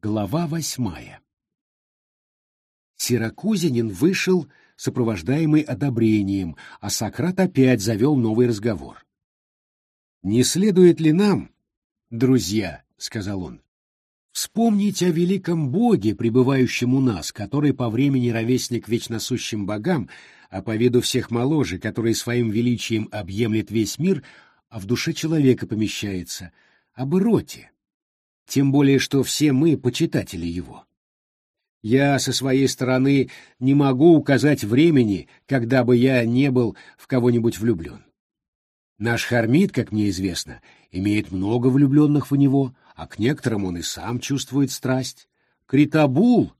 Глава восьмая Сиракузинин вышел, сопровождаемый одобрением, а Сократ опять завел новый разговор. «Не следует ли нам, друзья, — сказал он, — вспомнить о великом Боге, пребывающем у нас, который по времени ровесник вечносущим богам, а по виду всех моложе, который своим величием объемлет весь мир, а в душе человека помещается, об Ироте, тем более что все мы почитатели его. Я со своей стороны не могу указать времени, когда бы я не был в кого-нибудь влюблен. Наш Хармит, как мне известно, имеет много влюбленных в него, а к некоторым он и сам чувствует страсть. Критабул,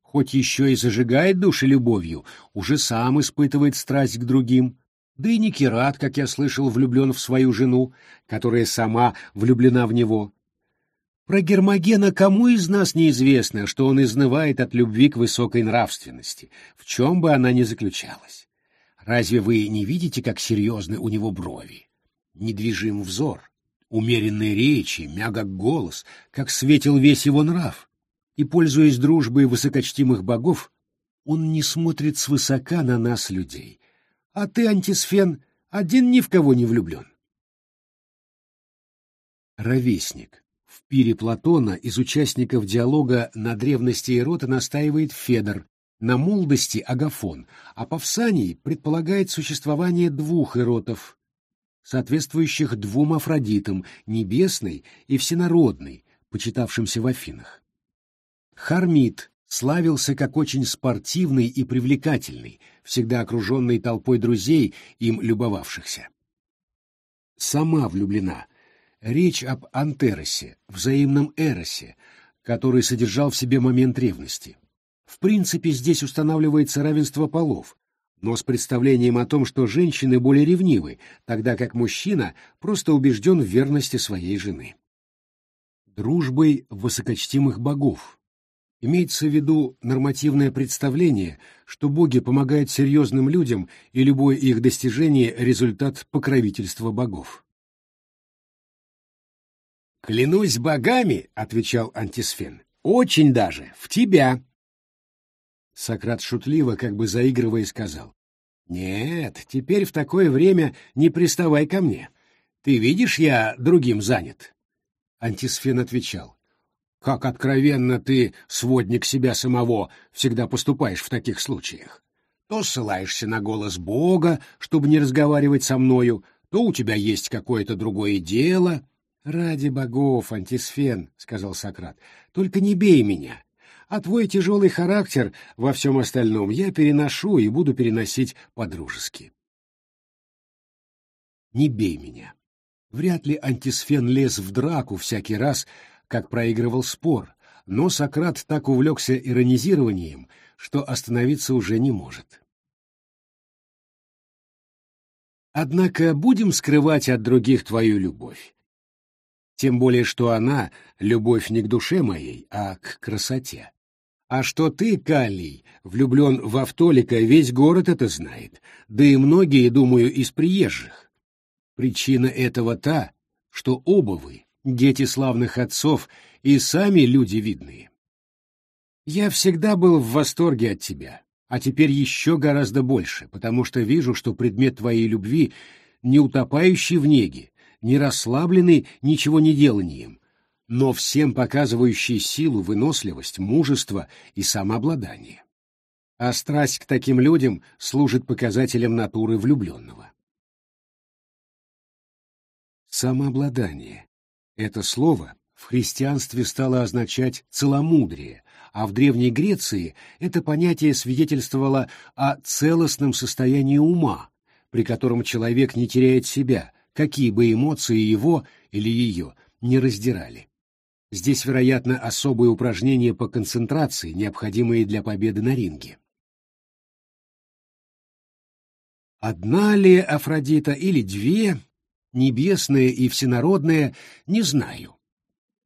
хоть еще и зажигает души любовью, уже сам испытывает страсть к другим. Да и Никерат, как я слышал, влюблен в свою жену, которая сама влюблена в него. Про Гермогена кому из нас неизвестно, что он изнывает от любви к высокой нравственности, в чем бы она ни заключалась? Разве вы не видите, как серьезны у него брови? Недвижим взор, умеренные речи, мягок голос, как светил весь его нрав. И, пользуясь дружбой высокочтимых богов, он не смотрит свысока на нас, людей. А ты, антисфен, один ни в кого не влюблен. Ровесник. В пире Платона из участников диалога на древности Эрота настаивает Федор, на молодости Агафон, а Павсаний предполагает существование двух эротов, соответствующих двум Афродитам, небесной и всенародной, почитавшимся в Афинах. Хармит славился как очень спортивный и привлекательный, всегда окруженный толпой друзей, им любовавшихся. Сама влюблена, Речь об антеросе, взаимном эросе, который содержал в себе момент ревности. В принципе, здесь устанавливается равенство полов, но с представлением о том, что женщины более ревнивы, тогда как мужчина просто убежден в верности своей жены. Дружбой высокочтимых богов. Имеется в виду нормативное представление, что боги помогают серьезным людям, и любое их достижение – результат покровительства богов. «Клянусь богами», — отвечал Антисфен, — «очень даже, в тебя». Сократ шутливо, как бы заигрывая, сказал, «Нет, теперь в такое время не приставай ко мне. Ты видишь, я другим занят». Антисфен отвечал, «Как откровенно ты, сводник себя самого, всегда поступаешь в таких случаях. То ссылаешься на голос Бога, чтобы не разговаривать со мною, то у тебя есть какое-то другое дело, «Ради богов, антисфен», — сказал Сократ, — «только не бей меня. А твой тяжелый характер во всем остальном я переношу и буду переносить по-дружески». «Не бей меня». Вряд ли антисфен лез в драку всякий раз, как проигрывал спор, но Сократ так увлекся иронизированием, что остановиться уже не может. Однако будем скрывать от других твою любовь тем более что она — любовь не к душе моей, а к красоте. А что ты, Калий, влюблен в Автолика, весь город это знает, да и многие, думаю, из приезжих. Причина этого та, что оба вы, дети славных отцов, и сами люди видные. Я всегда был в восторге от тебя, а теперь еще гораздо больше, потому что вижу, что предмет твоей любви не утопающий в неге, не расслабленный ничего не деланием, но всем показывающий силу, выносливость, мужество и самообладание. А страсть к таким людям служит показателем натуры влюбленного. Самообладание. Это слово в христианстве стало означать целомудрие, а в Древней Греции это понятие свидетельствовало о целостном состоянии ума, при котором человек не теряет себя, какие бы эмоции его или ее не раздирали. Здесь, вероятно, особые упражнения по концентрации, необходимые для победы на ринге. Одна ли Афродита или две, небесная и всенародная, не знаю.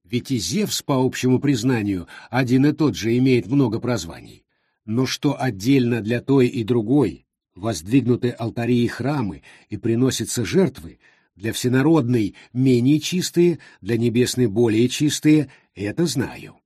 Ведь и Зевс, по общему признанию, один и тот же имеет много прозваний. Но что отдельно для той и другой, воздвигнуты алтари и храмы и приносятся жертвы, для всенародной менее чистые, для небесной более чистые, это знаю.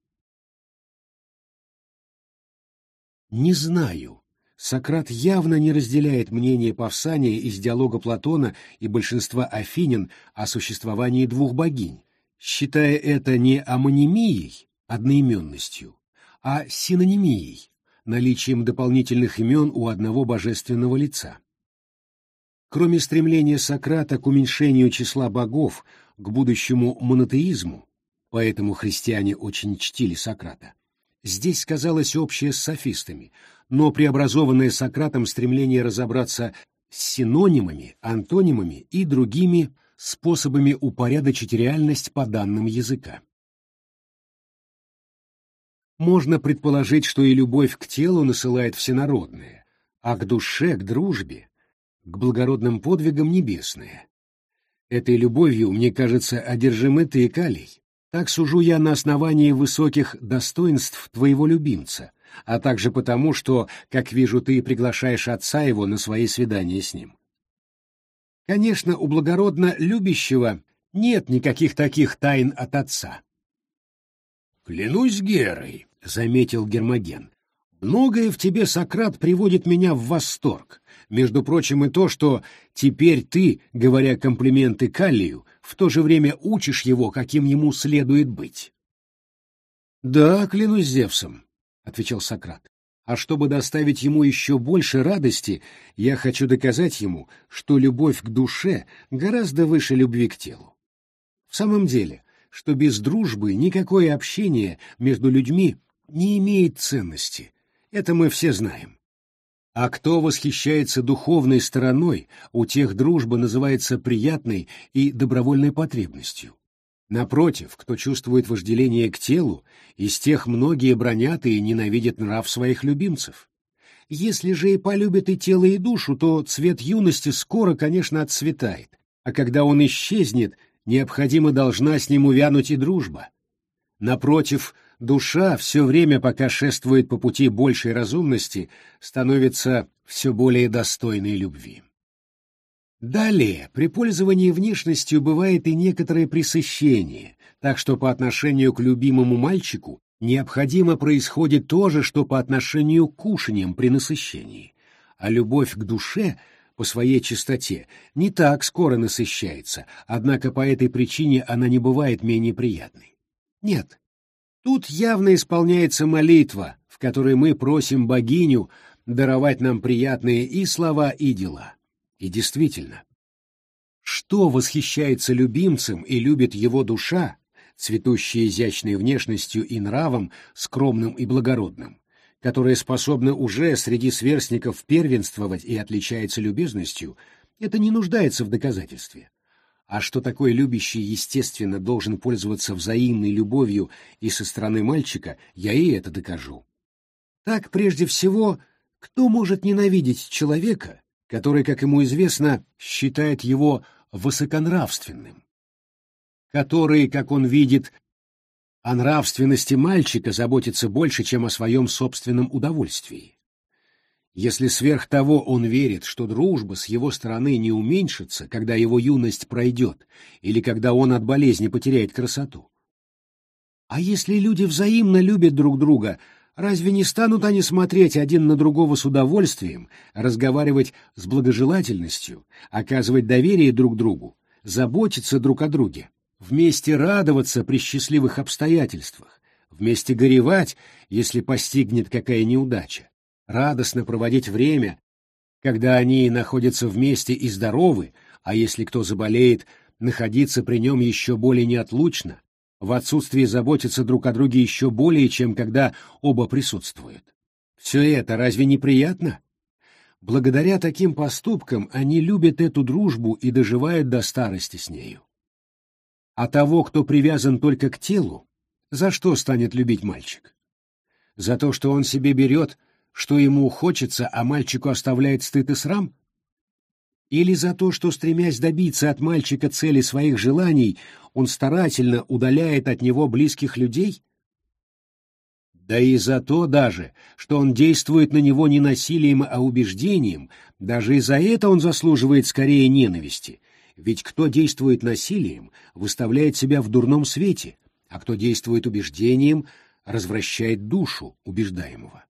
Не знаю. Сократ явно не разделяет мнение Павсания из диалога Платона и большинства афинин о существовании двух богинь, считая это не амонимией, одноименностью, а синонимией, наличием дополнительных имен у одного божественного лица. Кроме стремления Сократа к уменьшению числа богов, к будущему монотеизму, поэтому христиане очень чтили Сократа, здесь сказалось общее с софистами, но преобразованное Сократом стремление разобраться с синонимами, антонимами и другими способами упорядочить реальность по данным языка. Можно предположить, что и любовь к телу насылает всенародное, а к душе, к дружбе, к благородным подвигам небесное. Этой любовью, мне кажется, одержимы ты, Калий. Так сужу я на основании высоких достоинств твоего любимца, а также потому, что, как вижу, ты приглашаешь отца его на свои свидания с ним. Конечно, у благородно любящего нет никаких таких тайн от отца. «Клянусь Герой», — заметил Гермоген, — «многое в тебе, Сократ, приводит меня в восторг. Между прочим, и то, что теперь ты, говоря комплименты Каллию, в то же время учишь его, каким ему следует быть». «Да, клянусь Зевсом», — отвечал Сократ. «А чтобы доставить ему еще больше радости, я хочу доказать ему, что любовь к душе гораздо выше любви к телу. В самом деле, что без дружбы никакое общение между людьми не имеет ценности. Это мы все знаем. А кто восхищается духовной стороной, у тех дружба называется приятной и добровольной потребностью. Напротив, кто чувствует вожделение к телу, из тех многие бронят и ненавидят нрав своих любимцев. Если же и полюбят и тело, и душу, то цвет юности скоро, конечно, отцветает, а когда он исчезнет, необходимо должна с ним увянуть и дружба. Напротив, душа все время, пока шествует по пути большей разумности, становится все более достойной любви. Далее, при пользовании внешностью бывает и некоторое пресыщение, так что по отношению к любимому мальчику необходимо происходит то же, что по отношению к кушаниям при насыщении, а любовь к душе по своей чистоте не так скоро насыщается, однако по этой причине она не бывает менее приятной. Нет, тут явно исполняется молитва, в которой мы просим богиню даровать нам приятные и слова, и дела. И действительно, что восхищается любимцем и любит его душа, цветущая изящной внешностью и нравом, скромным и благородным, которая способна уже среди сверстников первенствовать и отличается любезностью, это не нуждается в доказательстве. А что такой любящий, естественно, должен пользоваться взаимной любовью и со стороны мальчика, я и это докажу. Так, прежде всего, кто может ненавидеть человека, который, как ему известно, считает его высоконравственным, который, как он видит, о нравственности мальчика заботится больше, чем о своем собственном удовольствии. Если сверх того он верит, что дружба с его стороны не уменьшится, когда его юность пройдет, или когда он от болезни потеряет красоту. А если люди взаимно любят друг друга, Разве не станут они смотреть один на другого с удовольствием, разговаривать с благожелательностью, оказывать доверие друг другу, заботиться друг о друге, вместе радоваться при счастливых обстоятельствах, вместе горевать, если постигнет какая неудача, радостно проводить время, когда они находятся вместе и здоровы, а если кто заболеет, находиться при нем еще более неотлучно, в отсутствии заботиться друг о друге еще более, чем когда оба присутствуют. Все это разве не приятно? Благодаря таким поступкам они любят эту дружбу и доживают до старости с нею. А того, кто привязан только к телу, за что станет любить мальчик? За то, что он себе берет, что ему хочется, а мальчику оставляет стыд и срам? Или за то, что, стремясь добиться от мальчика цели своих желаний, он старательно удаляет от него близких людей? Да и за то даже, что он действует на него не насилием, а убеждением, даже и за это он заслуживает скорее ненависти, ведь кто действует насилием, выставляет себя в дурном свете, а кто действует убеждением, развращает душу убеждаемого.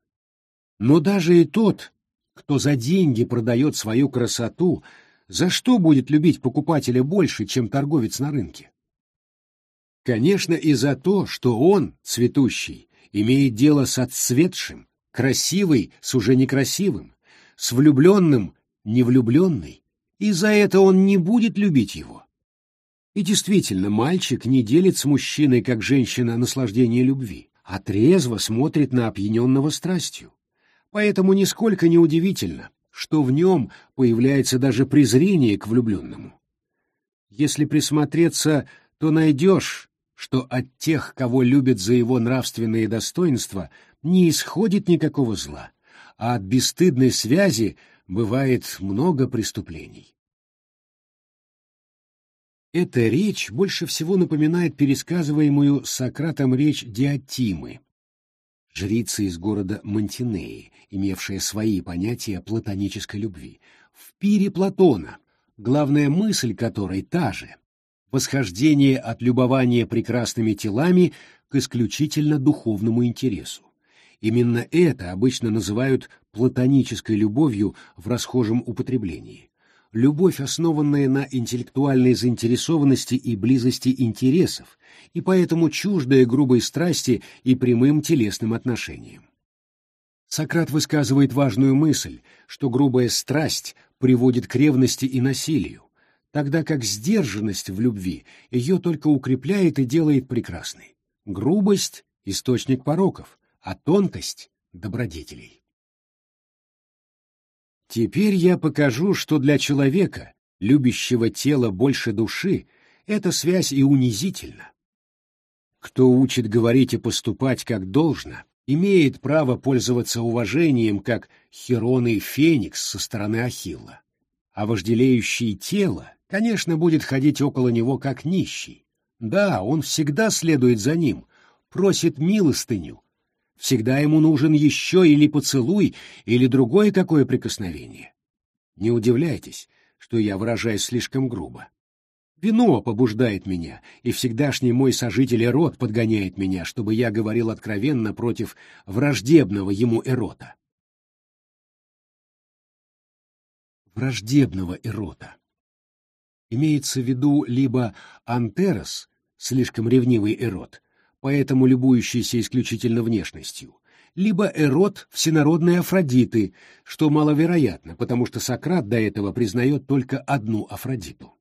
Но даже и тот, кто за деньги продает свою красоту, за что будет любить покупателя больше, чем торговец на рынке? Конечно, и за то, что он, цветущий, имеет дело с отцветшим, красивый с уже некрасивым, с влюбленным невлюбленный, и за это он не будет любить его. И действительно, мальчик не делит с мужчиной, как женщина, наслаждение любви, а трезво смотрит на опьяненного страстью. Поэтому нисколько не удивительно, что в нем появляется даже презрение к влюбленному. Если присмотреться, то найдешь, что от тех, кого любят за его нравственные достоинства, не исходит никакого зла, а от бесстыдной связи бывает много преступлений. Эта речь больше всего напоминает пересказываемую Сократом речь Диатимы, жрицы из города Монтинеи, имевшая свои понятия платонической любви, в пире Платона, главная мысль которой та же — восхождение от любования прекрасными телами к исключительно духовному интересу. Именно это обычно называют платонической любовью в расхожем употреблении. Любовь, основанная на интеллектуальной заинтересованности и близости интересов, и поэтому чуждая грубой страсти и прямым телесным отношениям. Сократ высказывает важную мысль, что грубая страсть приводит к ревности и насилию, тогда как сдержанность в любви ее только укрепляет и делает прекрасной. Грубость — источник пороков, а тонкость — добродетелей. Теперь я покажу, что для человека, любящего тело больше души, эта связь и унизительна. Кто учит говорить и поступать как должно, имеет право пользоваться уважением, как Херон и Феникс со стороны Ахилла. А вожделеющий тело, конечно, будет ходить около него как нищий. Да, он всегда следует за ним, просит милостыню, Всегда ему нужен еще или поцелуй, или другое какое прикосновение. Не удивляйтесь, что я выражаюсь слишком грубо. Вино побуждает меня, и всегдашний мой сожитель Эрот подгоняет меня, чтобы я говорил откровенно против враждебного ему Эрота. Враждебного Эрота. Имеется в виду либо Антерос, слишком ревнивый Эрот, поэтому любующийся исключительно внешностью, либо эрот всенародной Афродиты, что маловероятно, потому что Сократ до этого признает только одну Афродиту.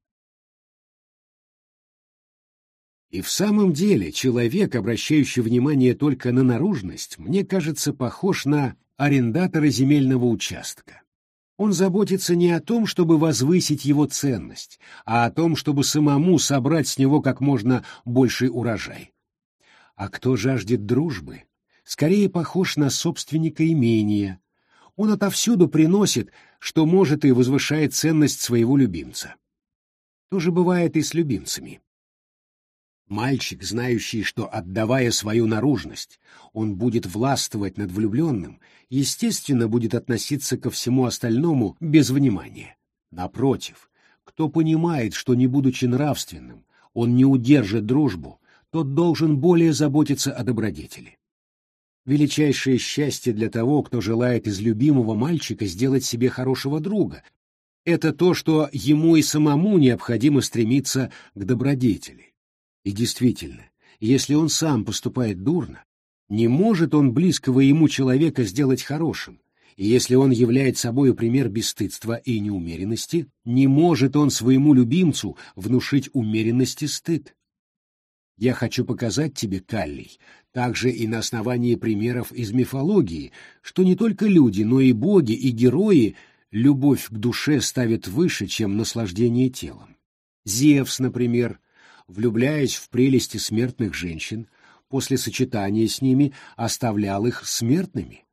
И в самом деле человек, обращающий внимание только на наружность, мне кажется, похож на арендатора земельного участка. Он заботится не о том, чтобы возвысить его ценность, а о том, чтобы самому собрать с него как можно больший урожай. А кто жаждет дружбы, скорее похож на собственника имения. Он отовсюду приносит, что может и возвышает ценность своего любимца. То же бывает и с любимцами. Мальчик, знающий, что, отдавая свою наружность, он будет властвовать над влюбленным, естественно, будет относиться ко всему остальному без внимания. Напротив, кто понимает, что, не будучи нравственным, он не удержит дружбу, тот должен более заботиться о добродетели. Величайшее счастье для того, кто желает из любимого мальчика сделать себе хорошего друга, это то, что ему и самому необходимо стремиться к добродетели. И действительно, если он сам поступает дурно, не может он близкого ему человека сделать хорошим, и если он являет собою пример бесстыдства и неумеренности, не может он своему любимцу внушить умеренности стыд. Я хочу показать тебе, Каллий, также и на основании примеров из мифологии, что не только люди, но и боги и герои любовь к душе ставят выше, чем наслаждение телом. Зевс, например, влюбляясь в прелести смертных женщин, после сочетания с ними оставлял их смертными,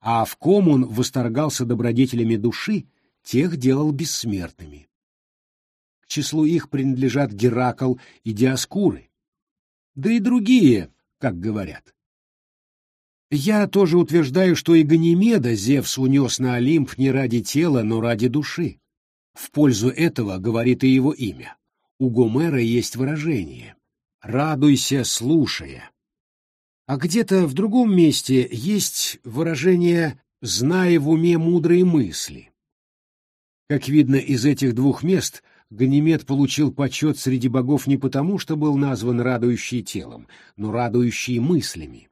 а в ком он восторгался добродетелями души, тех делал бессмертными. К числу их принадлежат Геракл и Диаскуры, да и другие, как говорят. Я тоже утверждаю, что и Ганимеда Зевс унес на Олимп не ради тела, но ради души. В пользу этого говорит и его имя. У Гомера есть выражение «радуйся, слушая». А где-то в другом месте есть выражение зная в уме мудрые мысли. Как видно из этих двух мест, Ганимед получил почет среди богов не потому, что был назван радующий телом, но радующий мыслями.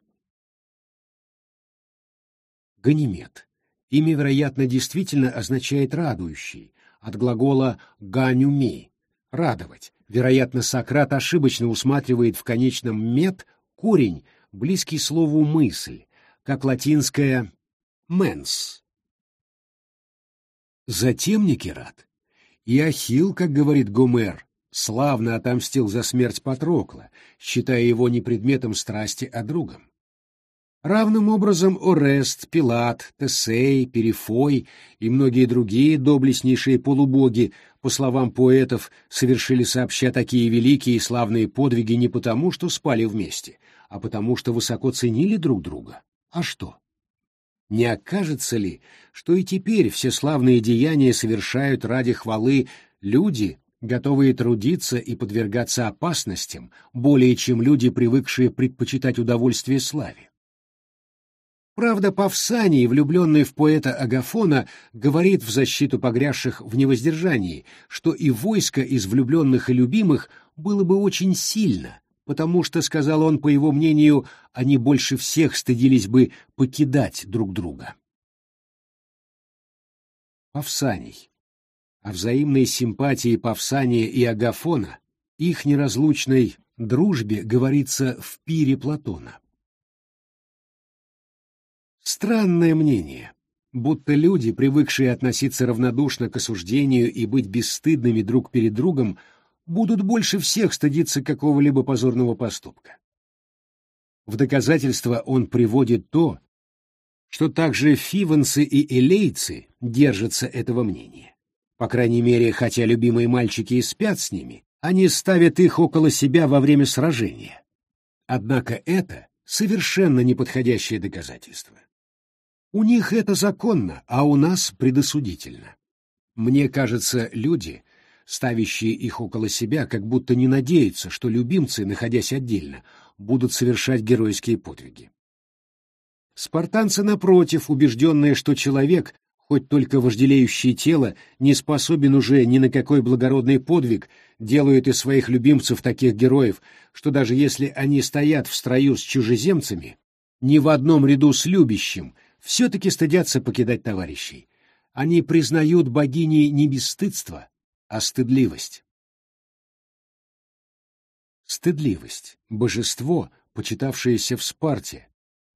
Ганимед. Имя, вероятно, действительно означает «радующий», от глагола «ганюми» — «радовать». Вероятно, Сократ ошибочно усматривает в конечном «мет» корень, близкий слову «мысль», как латинское «менс». Затем Никерат и Ахилл, как говорит Гомер, славно отомстил за смерть Патрокла, считая его не предметом страсти, а другом. Равным образом Орест, Пилат, Тесей, Перифой и многие другие доблестнейшие полубоги, по словам поэтов, совершили сообща такие великие и славные подвиги не потому, что спали вместе, а потому, что высоко ценили друг друга. А что? Не окажется ли, что и теперь все славные деяния совершают ради хвалы люди, готовые трудиться и подвергаться опасностям, более чем люди, привыкшие предпочитать удовольствие славе? Правда, Павсаний, влюбленный в поэта Агафона, говорит в защиту погрязших в невоздержании, что и войско из влюбленных и любимых было бы очень сильно, потому что, сказал он, по его мнению, они больше всех стыдились бы покидать друг друга. Павсаний. О взаимной симпатии Павсания и Агафона, их неразлучной дружбе говорится в пире Платона. Странное мнение, будто люди, привыкшие относиться равнодушно к осуждению и быть бесстыдными друг перед другом, будут больше всех стыдиться какого-либо позорного поступка. В доказательство он приводит то, что также фиванцы и элейцы держатся этого мнения. По крайней мере, хотя любимые мальчики и спят с ними, они ставят их около себя во время сражения. Однако это совершенно неподходящее доказательство. У них это законно, а у нас предосудительно. Мне кажется, люди — ставящие их около себя, как будто не надеются, что любимцы, находясь отдельно, будут совершать геройские подвиги. Спартанцы, напротив, убежденные, что человек, хоть только вожделеющий тело, не способен уже ни на какой благородный подвиг, делают из своих любимцев таких героев, что даже если они стоят в строю с чужеземцами, ни в одном ряду с любящим, все-таки стыдятся покидать товарищей. Они признают богиней не бесстыдство, а стыдливость. Стыдливость — божество, почитавшееся в Спарте,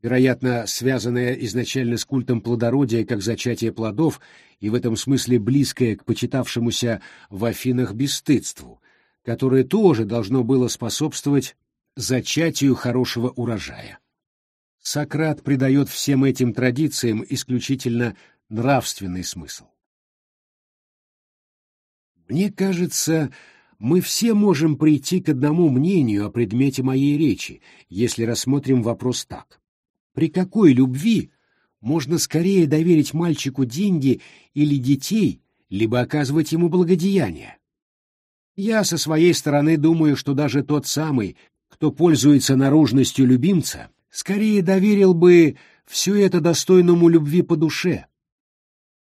вероятно, связанное изначально с культом плодородия как зачатие плодов и в этом смысле близкое к почитавшемуся в Афинах бесстыдству, которое тоже должно было способствовать зачатию хорошего урожая. Сократ придает всем этим традициям исключительно нравственный смысл. Мне кажется, мы все можем прийти к одному мнению о предмете моей речи, если рассмотрим вопрос так. При какой любви можно скорее доверить мальчику деньги или детей, либо оказывать ему благодеяние? Я со своей стороны думаю, что даже тот самый, кто пользуется наружностью любимца, скорее доверил бы все это достойному любви по душе.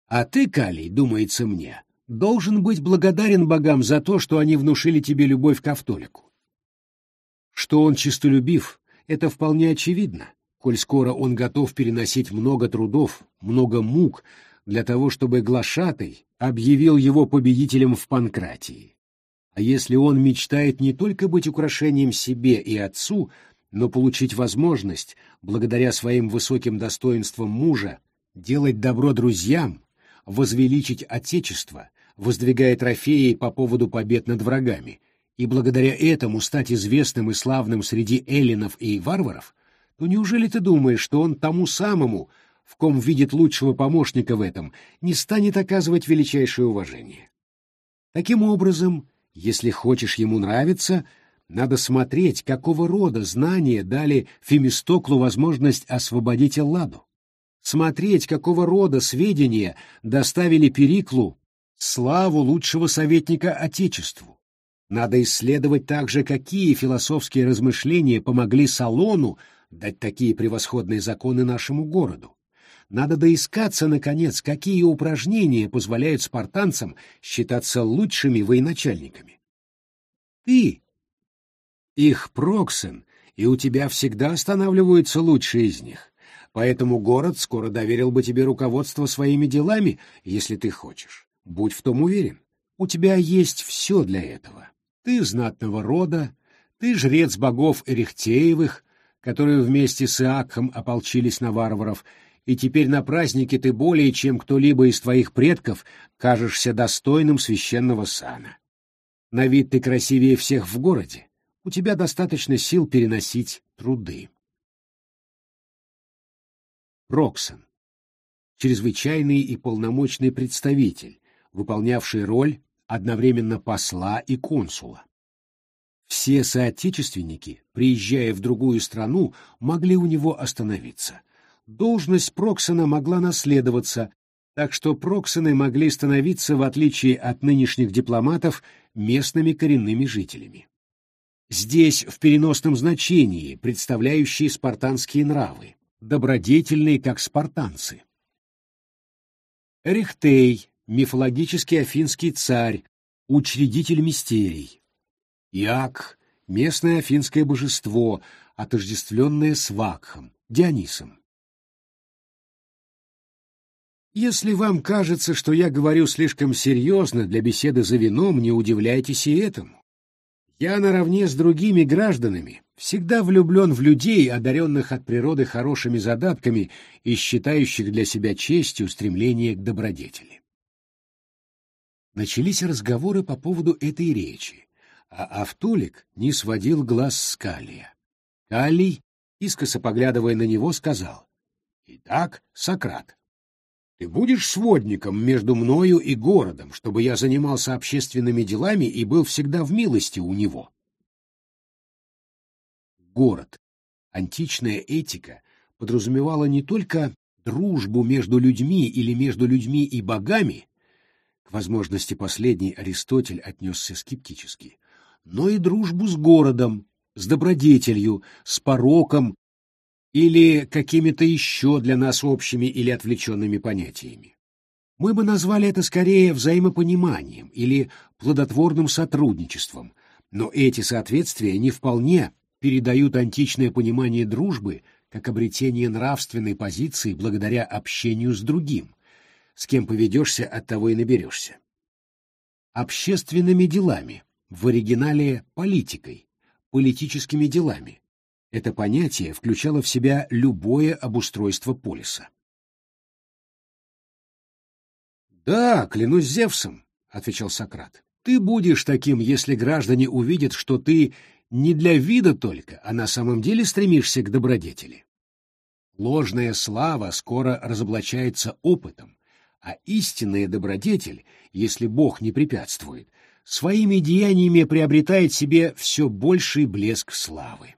А ты, Калий, думается мне, должен быть благодарен богам за то, что они внушили тебе любовь к Автолику. Что он чистолюбив, это вполне очевидно, коль скоро он готов переносить много трудов, много мук для того, чтобы глашатый объявил его победителем в Панкратии. А если он мечтает не только быть украшением себе и отцу, но получить возможность, благодаря своим высоким достоинствам мужа, делать добро друзьям, возвеличить Отечество, воздвигая трофеи по поводу побед над врагами, и благодаря этому стать известным и славным среди эллинов и варваров, то неужели ты думаешь, что он тому самому, в ком видит лучшего помощника в этом, не станет оказывать величайшее уважение? Таким образом, если хочешь ему нравиться, надо смотреть, какого рода знания дали Фемистоклу возможность освободить Элладу. Смотреть, какого рода сведения доставили Периклу славу лучшего советника Отечеству. Надо исследовать также, какие философские размышления помогли Салону дать такие превосходные законы нашему городу. Надо доискаться, наконец, какие упражнения позволяют спартанцам считаться лучшими военачальниками. Ты их проксен, и у тебя всегда останавливаются лучшие из них. Поэтому город скоро доверил бы тебе руководство своими делами, если ты хочешь. Будь в том уверен. У тебя есть все для этого. Ты знатного рода, ты жрец богов Эрихтеевых, которые вместе с Иакхом ополчились на варваров, и теперь на празднике ты более чем кто-либо из твоих предков кажешься достойным священного сана. На вид ты красивее всех в городе, у тебя достаточно сил переносить труды. Роксон. Чрезвычайный и полномочный представитель, выполнявший роль одновременно посла и консула. Все соотечественники, приезжая в другую страну, могли у него остановиться. Должность Проксона могла наследоваться, так что Проксоны могли становиться, в отличие от нынешних дипломатов, местными коренными жителями. Здесь в переносном значении представляющие спартанские нравы, добродетельные, как спартанцы. Рихтей, мифологический афинский царь, учредитель мистерий. Иак — местное афинское божество, отождествленное с Вакхом, Дионисом. Если вам кажется, что я говорю слишком серьезно для беседы за вином, не удивляйтесь и этому. Я наравне с другими гражданами всегда влюблен в людей, одаренных от природы хорошими задатками и считающих для себя честью стремление к добродетели. Начались разговоры по поводу этой речи, а Автолик не сводил глаз с Калия. Калий, искоса поглядывая на него, сказал, «Итак, Сократ, ты будешь сводником между мною и городом, чтобы я занимался общественными делами и был всегда в милости у него. Город. Античная этика подразумевала не только дружбу между людьми или между людьми и богами, к возможности последней Аристотель отнесся скептически, но и дружбу с городом, с добродетелью, с пороком или какими-то еще для нас общими или отвлеченными понятиями. Мы бы назвали это скорее взаимопониманием или плодотворным сотрудничеством, но эти соответствия не вполне передают античное понимание дружбы как обретение нравственной позиции благодаря общению с другим, с кем поведешься, от того и наберешься. Общественными делами, в оригинале политикой, политическими делами, это понятие включало в себя любое обустройство полиса. «Да, клянусь Зевсом», — отвечал Сократ, — «ты будешь таким, если граждане увидят, что ты не для вида только, а на самом деле стремишься к добродетели. Ложная слава скоро разоблачается опытом, а истинная добродетель, если Бог не препятствует, своими деяниями приобретает себе все больший блеск славы.